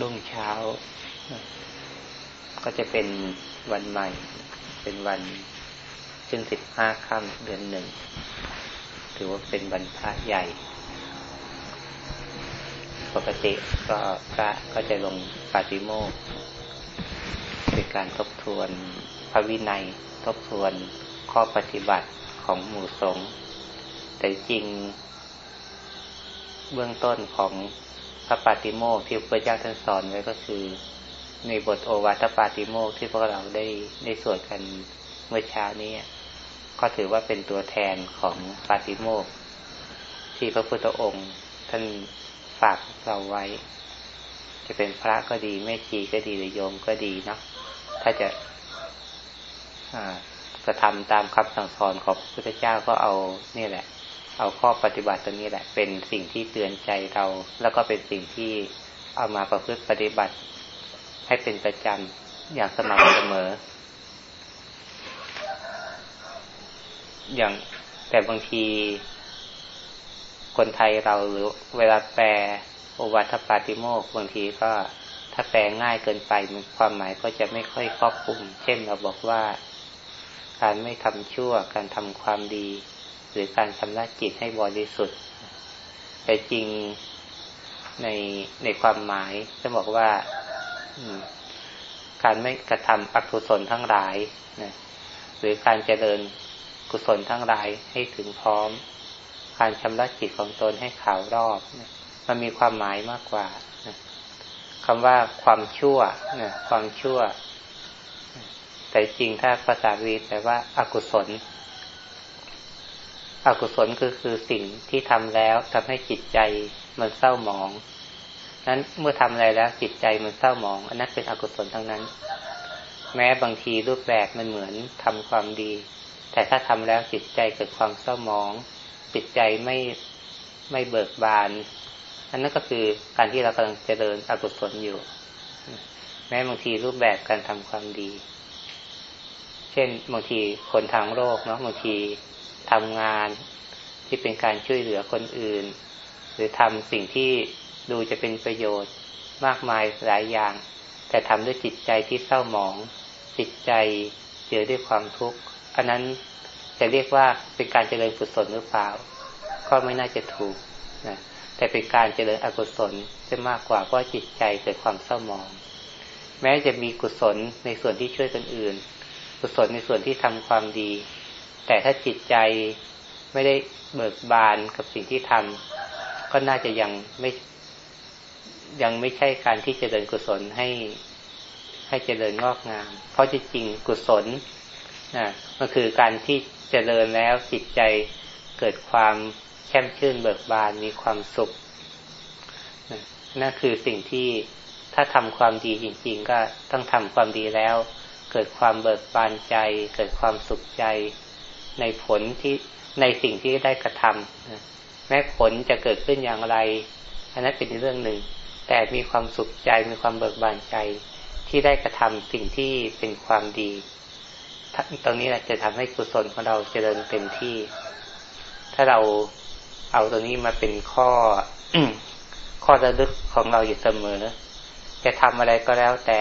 รุ่งเช้า ก็จะเป็นวันใหม่ เป็นวันซึ่งสิบห้าค่ำเดือนหนึ่ง ถือว่าเป็นวันพระใหญ่ ปกติก็พระก็จะลงปาติโมกเป็นการทบทวนพระวินัย ทบทวนข้อปฏิบัติของหมู่สงฆ์แต่จริงเบื้องต้นของ พระปาติโมกที่พระเจ้าท่านสอนไว้ก็คือในบทโอวาทปาติโมกที่พวกเราได้ได้สวดกันเมื่อเช้านี้ ก็ถือว่าเป็นตัวแทนของปาติโมกที่พระพุทธองค์ท่านฝากเราไว้ จะเป็นพระก็ดีแม่ชีก็ดีหรือโยมก็ดีเนาะถ้าจะกระทำตามคำสั่งสอนของพระพุทธเจ้าก็เอานี่แหละ เอาข้อปฏิบัติตัวนี้แหละ เป็นสิ่งที่เตือนใจเรา แล้วก็เป็นสิ่งที่เอามาประพฤติปฏิบัติ ให้เป็นประจำอย่างสม่ำเสมอ อย่างแต่บางที คนไทยเราหรือเวลาแปลโอวัตปาติโมกบางทีก็ถ้าแปลง่ายเกินไปความหมายก็จะไม่ค่อยครอบคลุม เช่นเราบอกว่า การไม่ทำชั่วการทำความดี หรือการชำระจิตให้บริสุทธิ์ แต่จริงในในความหมายจะบอกว่าการไม่กระทำอกุศลทั้งหลายนะหรือการเจริญกุศลทั้งหลายให้ถึงพร้อม การชำระจิตของตนให้ขาวรอบนะมันมีความหมายมากกว่านะคำว่าความชั่วนะความชั่ว แต่จริงถ้าภาษาวีแปลว่าอากุศล อกุศลก็คือสิ่งที่ทำแล้วทำให้จิตใจมันเศร้าหมองนั้นเมื่อทำอะไรแล้วจิตใจมันเศร้าหมอง อันนั้นเป็นอกุศลทั้งนั้น แม้บางทีรูปแบบมันเหมือนทำความดี แต่ถ้าทำแล้วจิตใจเกิดความเศร้าหมอง จิตใจไม่ไม่เบิกบาน อันนั้นก็คือการที่เรากำลังเจริญอกุศลอยู่ แม้บางทีรูปแบบการทำความดี เช่นบางทีคนทางโลกเนาะบางที ทำงานที่เป็นการช่วยเหลือคนอื่น หรือทำสิ่งที่ดูจะเป็นประโยชน์มากมายหลายอย่าง แต่ทำด้วยจิตใจที่เศร้าหมอง จิตใจเจอด้วยความทุกข์อันนั้นจะเรียกว่าเป็นการเจริญกุศลหรือเปล่า ก็ไม่น่าจะถูกนะแต่เป็นการเจริญอกุศลจะมากกว่าเพราะจิตใจเกิดความเศร้าหมอง แม้จะมีกุศลในส่วนที่ช่วยคนอื่น กุศลในส่วนที่ทำความดี แต่ถ้าจิตใจไม่ได้เบิกบานกับสิ่งที่ทำก็น่าจะยังไม่ยังไม่ใช่การที่จะเดินกุศลให้ให้เจริญงอกงาม เพราะจริงกุศลนะมันคือการที่เจริญแล้วจิตใจเกิดความแช่มชื่นเบิกบานมีความสุขนะนั่นคือสิ่งที่ถ้าทำความดีจริง ๆ ก็ต้องทำความดีแล้ว เกิดความเบิกบานใจ เกิดความสุขใจ ในผลที่ในสิ่งที่ได้กระทำแม้ผลจะเกิดขึ้นอย่างไร อันนั้นเป็นเรื่องหนึ่ง แต่มีความสุขใจมีความเบิกบานใจ ที่ได้กระทำสิ่งที่เป็นความดีตรงนี้แหละจะทำให้กุศลของเราเจริญเต็มที่ ถ้าเราเอาตรงนี้มาเป็นข้อข้อระลึกของเราอยู่เสมอ จะทำอะไรก็แล้วแต่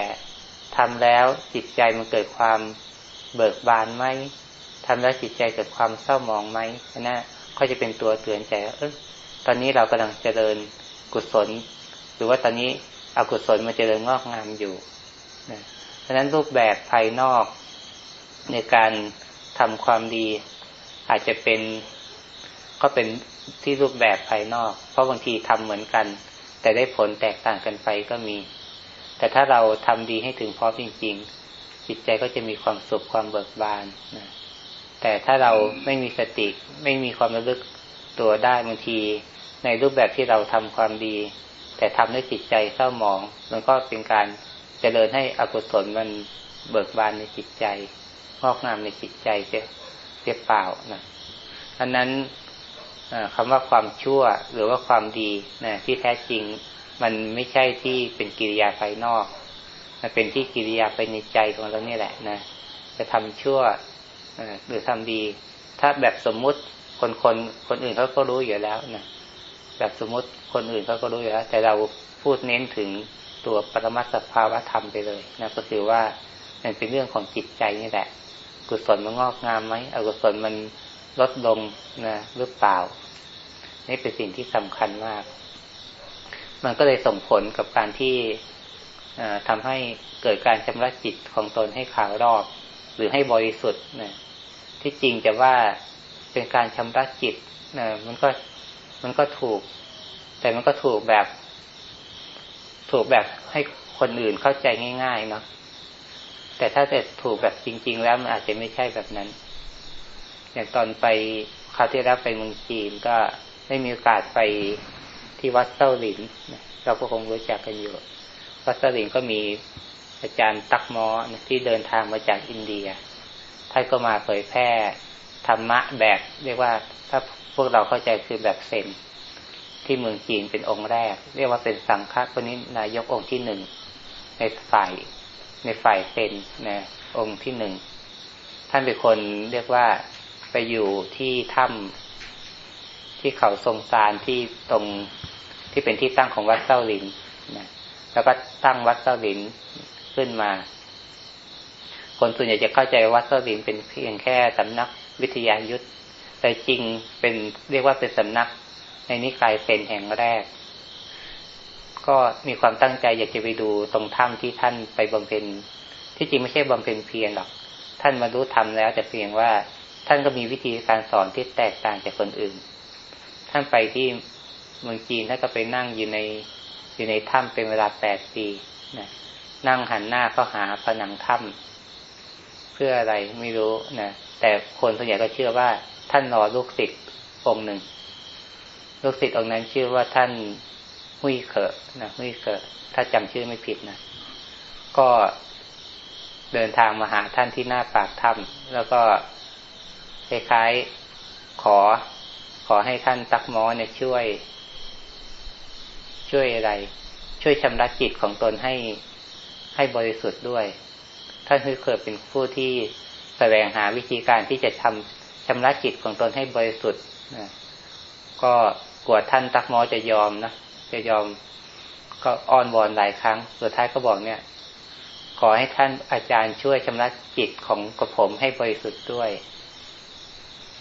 ทำแล้วจิตใจมันเกิดความเบิกบานไหม ทำแล้วจิตใจเกิดความเศร้าหมองไหมนะก็จะเป็นตัวเตือนใจว่าเออตอนนี้เรากำลังเจริญกุศล หรือว่าตอนนี้อกุศลมาเจริญงอกงามอยู่นะเพราะนั้นรูปแบบภายนอกในการทำความดี อาจจะเป็นก็เป็นที่รูปแบบภายนอก เพราะบางทีทำเหมือนกัน แต่ได้ผลแตกต่างกันไปก็มี แต่ถ้าเราทำดีให้ถึงพร้อมจริง ๆ จิตใจก็จะมีความสุขความเบิกบานนะ แต่ถ้าเราไม่มีสติไม่มีความระลึกตัวได้บางที ในรูปแบบที่เราทำความดี แต่ทำให้จิตใจเศร้าหมอง มันก็เป็นการเจริญให้อกุศลมันเบิกบานในจิตใจงอกงามในจิตใจเสียเสียเปล่านะอันนั้นคำว่าความชั่วหรือว่าความดีนะที่แท้จริงมันไม่ใช่ที่เป็นกิริยาภายนอก มันเป็นที่กิริยาภายในใจของเราเนี่ยแหละนะจะทำชั่ว หรือทำดี ถ้าแบบสมมุติคนคนคนอื่นเขาก็รู้อยู่แล้วนะแบบสมมุติคนอื่นเขาก็รู้อยู่แล้ว แต่เราพูดเน้นถึงตัวปรมัตถภาวะธรรมไปเลยนะก็คือว่ามันเป็นเรื่องของจิตใจนี่แหละ กุศลมันงอกงามไหมอกุศลมันลดลงนะหรือเปล่า นี่เป็นสิ่งที่สำคัญมาก มันก็เลยส่งผลกับการที่ทำให้เกิดการชำระจิตของตนให้ขาวรอบ หรือให้บริสุทธิ์นะ ที่จริงจะว่าเป็นการชำระจิตนะมันก็มันก็ถูก แต่มันก็ถูกแบบ ถูกแบบให้คนอื่นเข้าใจง่ายๆเนาะแต่ถ้าจะถูกแบบจริง ๆ แล้วมันอาจจะไม่ใช่แบบนั้น อย่างตอนไปคราวที่แล้วไปเมืองจีนก็ได้มีโอกาสไปที่วัดเต้าหลินเราก็คงรู้จักกันอยู่ วัดเต้าหลินก็มีอาจารย์ตักมอที่เดินทางมาจากอินเดีย ท่านก็มาเผยแพร่ธรรมะแบบ เรียกว่าถ้าพวกเราเข้าใจคือแบบเซนที่เมืองจีนเป็นองค์แรก เรียกว่าเป็นสังฆปณินายกองค์ที่หนึ่งในฝ่ายในฝ่ายเซนนะองค์ที่หนึ่งท่านเป็นคนเรียกว่าไปอยู่ที่ถ้ำที่เขาทรงซานที่ตรงที่เป็นที่ตั้งของวัดเต้าหลินนะแล้วก็ตั้งวัดเต้าหลินขึ้นมา คนส่วนใหญ่จะเข้าใจวัดเต้าหลินเป็นเพียงแค่สำนักวิทยายุทธแต่จริงเป็นเรียกว่าเป็นสำนัก ในนิกายเป็นแห่งแรก ก็มีความตั้งใจอยากจะไปดูตรงถ้ำที่ท่านไปบำเพ็ญที่จริงไม่ใช่บำเพ็ญเพียรหรอก ท่านมารู้ทำแล้วแต่เพียงว่าท่านก็มีวิธีการสอนที่แตกต่างจากคนอื่น ท่านไปที่เมืองจีนท่านก็ไปนั่งอยู่ในอยู่ในถ้ำเป็นเวลาแปดปีนะนั่งหันหน้าเข้าหาผนังถ้ำ เพื่ออะไรไม่รู้นะแต่คนส่วนใหญ่ก็เชื่อว่า ท่านรอลูกศิษย์องค์หนึ่งลูกศิษย์องค์นั้นชื่อว่าท่านหุยเขะนะหุยเขะถ้าจำชื่อไม่ผิดนะก็เดินทางมาหาท่านที่หน้าปากถ้ำแล้วก็คล้ายๆขอ ขอให้ท่านตักมอเนี่ยช่วย ช่วยอะไร ช่วยชำระจิตของตนให้ให้บริสุทธิ์ด้วย ท่านคือเคยเป็นผู้ที่แสวงหาวิธีการที่จะทำชำระจิตของตนให้บริสุทธิ์นะก็กลัวท่านตักมอจะยอมนะจะยอมก็อ้อนวอนหลายครั้ง สุดท้ายก็บอกเนี่ย ขอให้ท่านอาจารย์ช่วยชำระจิตของกระผมให้บริสุทธิ์ด้วย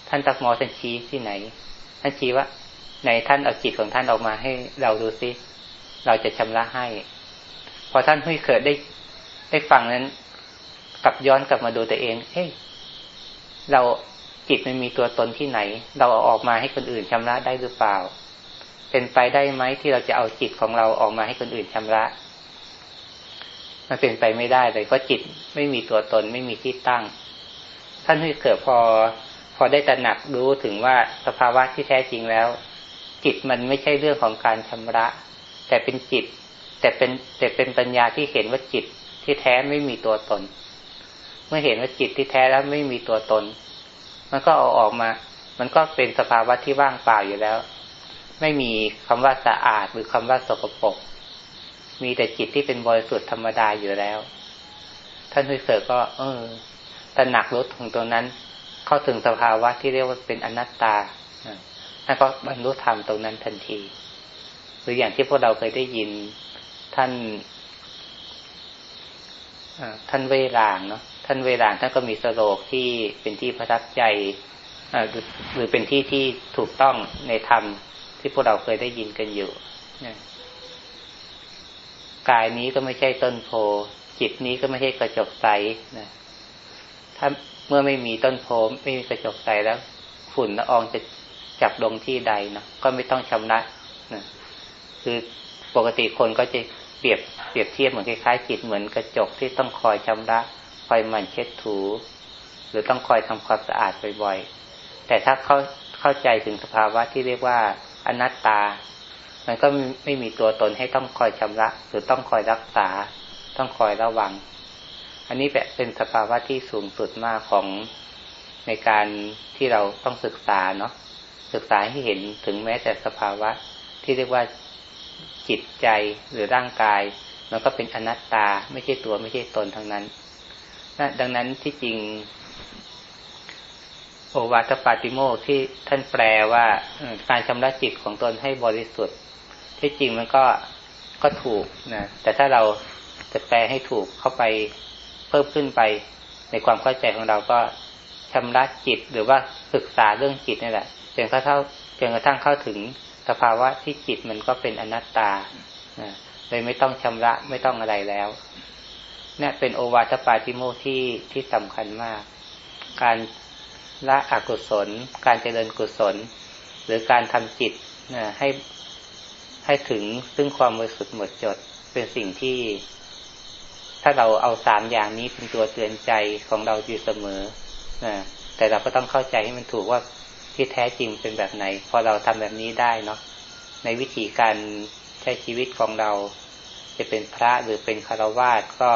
ท่านตักมอท่านชี้ที่ไหน ท่านชี้ว่าในท่านเอาจิตของท่านออกมาให้เราดูซิ เราจะชำระให้ พอท่านหุยเกิดได้ได้ฟังนั้น กลับย้อนกลับมาดูตัวเอง เฮ้ย เราจิตมันมีตัวตนที่ไหน เราเอาออกมาให้คนอื่นชำระได้หรือเปล่า เป็นไปได้ไหมที่เราจะเอาจิตของเราออกมาให้คนอื่นชำระ มันเป็นไปไม่ได้เลยเพราะจิตไม่มีตัวตนไม่มีที่ตั้ง ท่านที่เกิดพอ พอได้ตระหนักรู้ถึงว่าสภาวะที่แท้จริงแล้ว จิตมันไม่ใช่เรื่องของการชำระ แต่เป็นจิต แต่เป็นแต่เป็นปัญญาที่เห็นว่าจิตที่แท้ไม่มีตัวตน เมื่อเห็นว่าจิตที่แท้แล้วไม่มีตัวตน มันก็เอาออกมา มันก็เป็นสภาวะที่ว่างเปล่าอยู่แล้ว ไม่มีคำว่าสะอาดหรือคำว่าสกปรกมีแต่จิตที่เป็นบริสุทธิ์ธรรมดาอยู่แล้ว ท่านพิเศษก็ เออตระหนักรู้ถึงตรงนั้น เข้าถึงสภาวะที่เรียกว่าเป็นอนัตตาท่านก็บรรลุธรรมตรงนั้นทันที หรืออย่างที่พวกเราเคยได้ยินท่านท่านเวรางเนาะ ท่านเวลาท่านก็มีสโลกที่เป็นที่ประทับใจหรือเป็นที่ที่ถูกต้องในธรรมที่พวกเราเคยได้ยินกันอยู่กายนี้ก็ไม่ใช่ต้นโพ จิตนี้ก็ไม่ใช่กระจกใสนะถ้าเมื่อไม่มีต้นโพไม่มีกระจกใสแล้ว ฝุ่นละอองจะจับลงที่ใดนะก็ไม่ต้องชำระนะคือปกติคนก็จะเปรียบเปรียบเทียบเหมือนคล้ายๆจิตเหมือนกระจกที่ต้องคอยชำระ คอยมันเช็ดถู หรือต้องคอยทำความสะอาดบ่อยๆ แต่ถ้าเข้าเข้าใจถึงสภาวะที่เรียกว่าอนัตตา มันก็ไม่มีตัวตนให้ต้องคอยชำระ หรือต้องคอยรักษา ต้องคอยระวัง อันนี้เป็นสภาวะที่สูงสุดมากของในการที่เราต้องศึกษาเนาะศึกษาให้เห็นถึงแม้แต่สภาวะที่เรียกว่าจิตใจหรือร่างกาย มันก็เป็นอนัตตาไม่ใช่ตัวไม่ใช่ตนทั้งนั้น นะดังนั้นที่จริง โอวาทปาติโมที่ท่านแปลว่าการชำระจิตของตนให้บริสุทธิ์ ที่จริงมันก็ก็ถูกนะแต่ถ้าเราจะแปลให้ถูกเข้าไปเพิ่มขึ้นไปในความเข้าใจของเราก็ชำระจิตหรือว่าศึกษาเรื่องจิตนี่แหละจนกระทั่งจนกระทั่งเข้าถึงสภาวะที่จิตมันก็เป็นอนัตตาเลยไม่ต้องชำระไม่ต้องอะไรแล้ว นี่ยเป็นโอวาทปาติโมที่ที่สำคัญมาก การละอกุศล การเจริญกุศล หรือการทำจิตให้ให้ถึงซึ่งความบริสุทธิ์หมดจดเป็นสิ่งที่ ถ้าเราเอาสามอย่างนี้เป็นตัวเตือนใจของเราอยู่เสมอแต่เราก็ต้องเข้าใจให้มันถูกว่าที่แท้จริงเป็นแบบไหน พอเราทำแบบนี้ได้เนาะในวิธีการใช้ชีวิตของเรา จะเป็นพระหรือเป็นคารวาสก็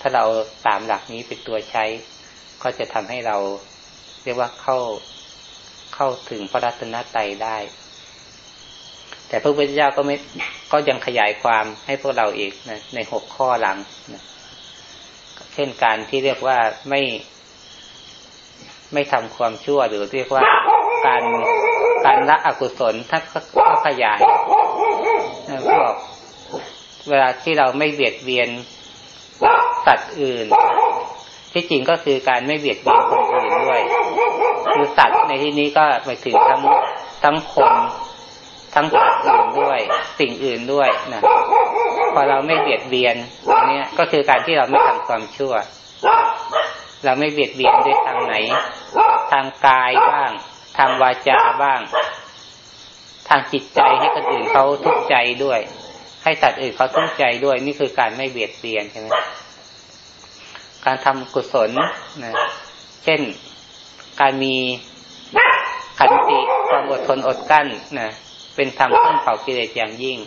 ถ้าเราสามหลักนี้เป็นตัวใช้ ก็จะทำให้เราเรียกว่าเข้าเข้าถึงพระรัตนตรัยได้ แต่พระพุทธเจ้าก็ไม่ก็ยังขยายความให้พวกเราอีกนะในหกข้อหลังนะเช่นการที่เรียกว่าไม่ ไม่ทำความชั่วหรือเรียกว่าการการละอกุศลถ้าก็ขยายบอกเวลาที่เราไม่เบียดเบียน สัตว์อื่น ที่จริงก็คือการไม่เบียดเบียนคนอื่นด้วย คือสัตว์ในที่นี้ก็หมายถึงทั้งทั้งคนทั้งสัตว์อื่นด้วย สิ่งอื่นด้วยนะพอเราไม่เบียดเบียนเนี่ยก็คือการที่เราไม่ทำความชั่ว เราไม่เบียดเบียนด้วยทางไหน ทางกายบ้าง ทางวาจาบ้าง ทางจิตใจให้คนอื่นเขาทุกข์ใจด้วย ให้สัตว์อื่นเขาทุกข์ใจด้วย นี่คือการไม่เบียดเบียนใช่ไหม การทำกุศลนะเช่นการมีขันติความอดทนอดกั้นนะเป็นธรรมเครื่อเผากิเลสอย่างยิ่ง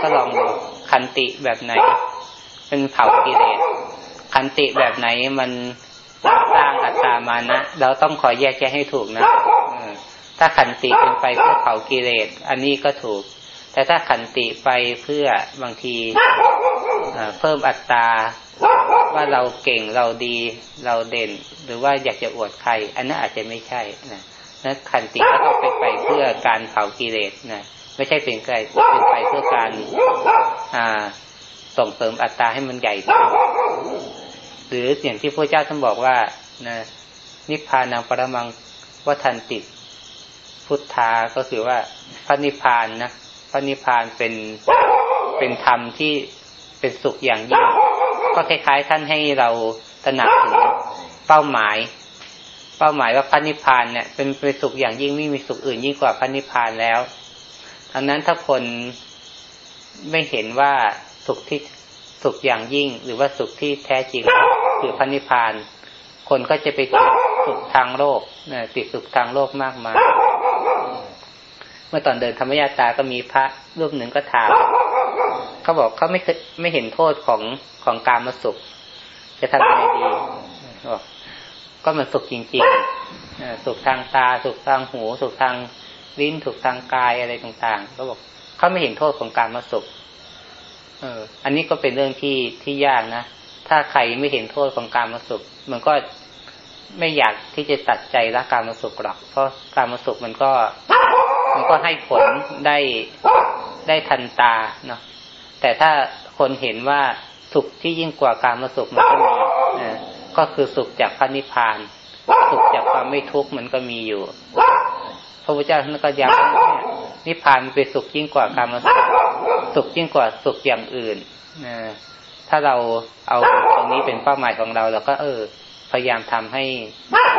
ก็ลองดูขันติแบบไหน เป็นเผากิเลสขันติแบบไหนมันสร้างอัตตามานะเราต้องขอแยกแยะให้ถูกนะถ้าขันติเป็นไปเพื่อเผากิเลสอันนี้ก็ถูก แต่ถ้าขันติไปเพื่อบางทีเพิ่มอัตรา ว่าเราเก่งเราดีเราเด่น หรือว่าอยากจะอวดใคร อันนั้นอาจจะไม่ใช่นะนั้นขันติก็ต้องเป็นไปเพื่อการเผากิเลสนะไม่ใช่เป็นไปเป็นไปเพื่อการอ่าส่งเสริมอัตราให้มันใหญ่ขึ้นหรืออย่างที่พระเจ้าท่านบอกว่านะนิพพานังปรมังวัฏันติพุทธาก็คือว่าพระนิพพานนะพระนิพพานเป็นเป็นธรรมที่เป็นสุขอย่างยิ่ง ก็คล้ายๆ ท่านให้เราตระหนักถึงเป้าหมาย เป้าหมายว่าพระนิพพานเนี่ยเป็นเป็นสุขอย่างยิ่งไม่มีสุขอื่นยิ่งกว่าพระนิพพานแล้วดังนั้นถ้าคนไม่เห็นว่าสุขที่สุขอย่างยิ่ง หรือว่าสุขที่แท้จริงคือพระนิพพาน คนก็จะไปติดสุขทางโลกติดสุขทางโลกมากมายเมื่อตอนเดินธรรมยาตาก็มีพระรูปหนึ่งก็ถาม เขาบอกเขาไม่ไม่เห็นโทษของของการมาสุข จะทำยังไงดีบอกก็มันสุขจริงๆสุขทางตา สุขทางหู สุขทางลิ้นสุขทางกายอะไรต่างๆก็บอกเขาไม่เห็นโทษของการมาสุข เออ อันนี้ก็เป็นเรื่องที่ที่ยากนะถ้าใครไม่เห็นโทษของการมาสุข มันก็ไม่อยากที่จะตัดใจละการมาสุขหรอก เพราะการมาสุขมันก็ มันก็ให้ผลได้ได้ทันตาเนาะ แต่ถ้าคนเห็นว่าสุขที่ยิ่งกว่าการมาสุขมันก็มีนะก็คือสุขจากพระนิพพาน สุขจากความไม่ทุกข์มันก็มีอยู่ พระพุทธเจ้าท่านก็ย้ำนิพพานเป็นสุขยิ่งกว่าการมาสุข สุขยิ่งกว่าสุขอย่างอื่นนะถ้าเราเอาตรงนี้เป็นเป้าหมายของเราเราก็เออ พยายามทำให้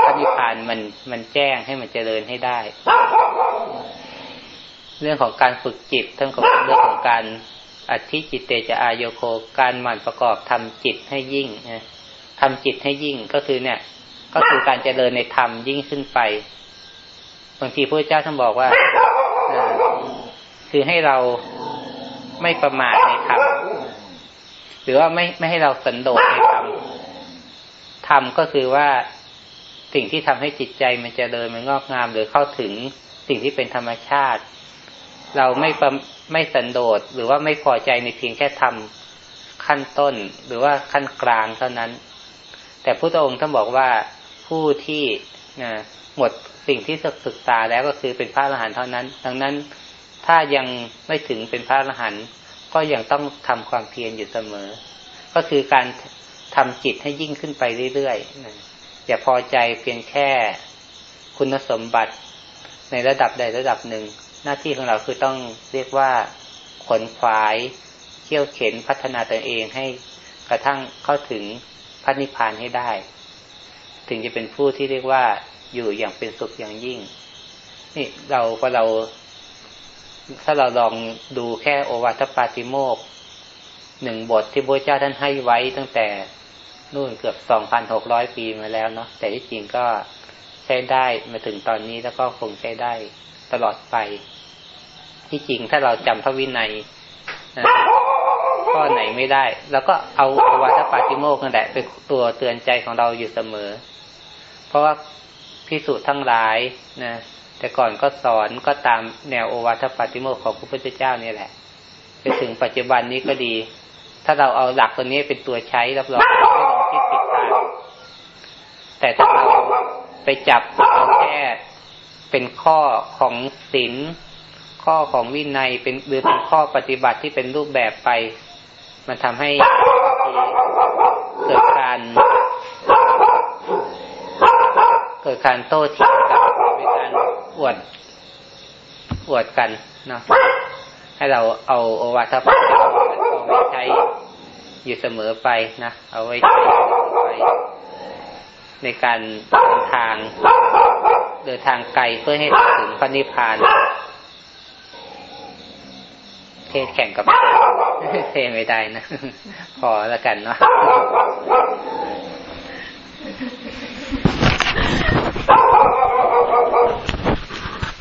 พระนิพพานมันมันแจ้งให้มันเจริญให้ได้ เรื่องของการฝึกจิตทั้งของเรื่องของการ อธิจิตเตจะอายโคการหมั่นประกอบทำจิตให้ยิ่งนะทำจิตให้ยิ่งก็คือเนี่ย ก็คือการเจริญในธรรมยิ่งขึ้นไปบางทีพระเจ้าท่านบอกว่า คือให้เราไม่ประมาทในธรรมหรือว่าไม่ไม่ให้เราสันโดษในธรรมธรรมก็คือว่าสิ่งที่ทำให้จิตใจมันจเจริญมันงอกงาม หรือเข้าถึงสิ่งที่เป็นธรรมชาติ เราไม่ไม่สันโดษหรือว่าไม่พอใจในเพียงแค่ทำขั้นต้นหรือว่าขั้นกลางเท่านั้น แต่พระองค์ท่านบอกว่าผู้ที่หมดสิ่งที่ศึกษาแล้วก็คือเป็นพระอรหันต์เท่านั้น ดังนั้นถ้ายังไม่ถึงเป็นพระอรหันต์ก็ยังต้องทำความเพียรอยู่เสมอ ก็คือการทำจิตให้ยิ่งขึ้นไปเรื่อยๆนะอย่าพอใจเพียงแค่คุณสมบัติในระดับใดระดับหนึ่ง หน้าที่ของเราคือต้องเรียกว่าขนขวายเขี่ยวเข็นพัฒนาตัวเองให้กระทั่งเข้าถึงพระนิพพานให้ได้ ถึงจะเป็นผู้ที่เรียกว่าอยู่อย่างเป็นสุขอย่างยิ่ง นี่เราพอเรา ถ้าเราลองดูแค่โอวาทปาติโมกหนึ่งบทที่พระเจ้าท่านให้ไว้ตั้งแต่นู่นเกือบสองพันหกร้อยปีมาแล้วเนาะแต่ที่จริงก็ใช้ได้มาถึงตอนนี้แล้วก็คงใช้ได้ ตลอดไป ที่จริงถ้าเราจำพระวินัยข้อไหนไม่ได้ แล้วก็เอาอวาทปาติโมกนั่นแหละเป็นตัวเตือนใจของเราอยู่เสมอ เพราะว่าพิสูจน์ทั้งหลายนะแต่ก่อนก็สอนก็ตามแนวโอวาทปาติโมกของพระพุทธเจ้านี่แหละไปถึงปัจจุบันนี้ก็ดี ถ้าเราเอาหลักตัวนี้เป็นตัวใช้รับรองไม่ลงที่ผิดทางแต่ถ้าเราไปจับเอาแค่ เป็นข้อของศีลข้อของวินัยเป็นหรือเป็นข้อปฏิบัติที่เป็นรูปแบบไป มันทำให้เกิดการ เกิดการโต้เถียงกันเป็นการอวดอวดกันเนาะให้เราเอาโอวาทปฏิบัติเอาไว้ใช้อยู่เสมอไปนะเอาไว้ใช้ไปในการเดินทาง เดินทางไกลเพื่อให้ถึงพระนิพพาน เทศแข่งกับเทไม่ได้นะ พอแล้วกันเนาะ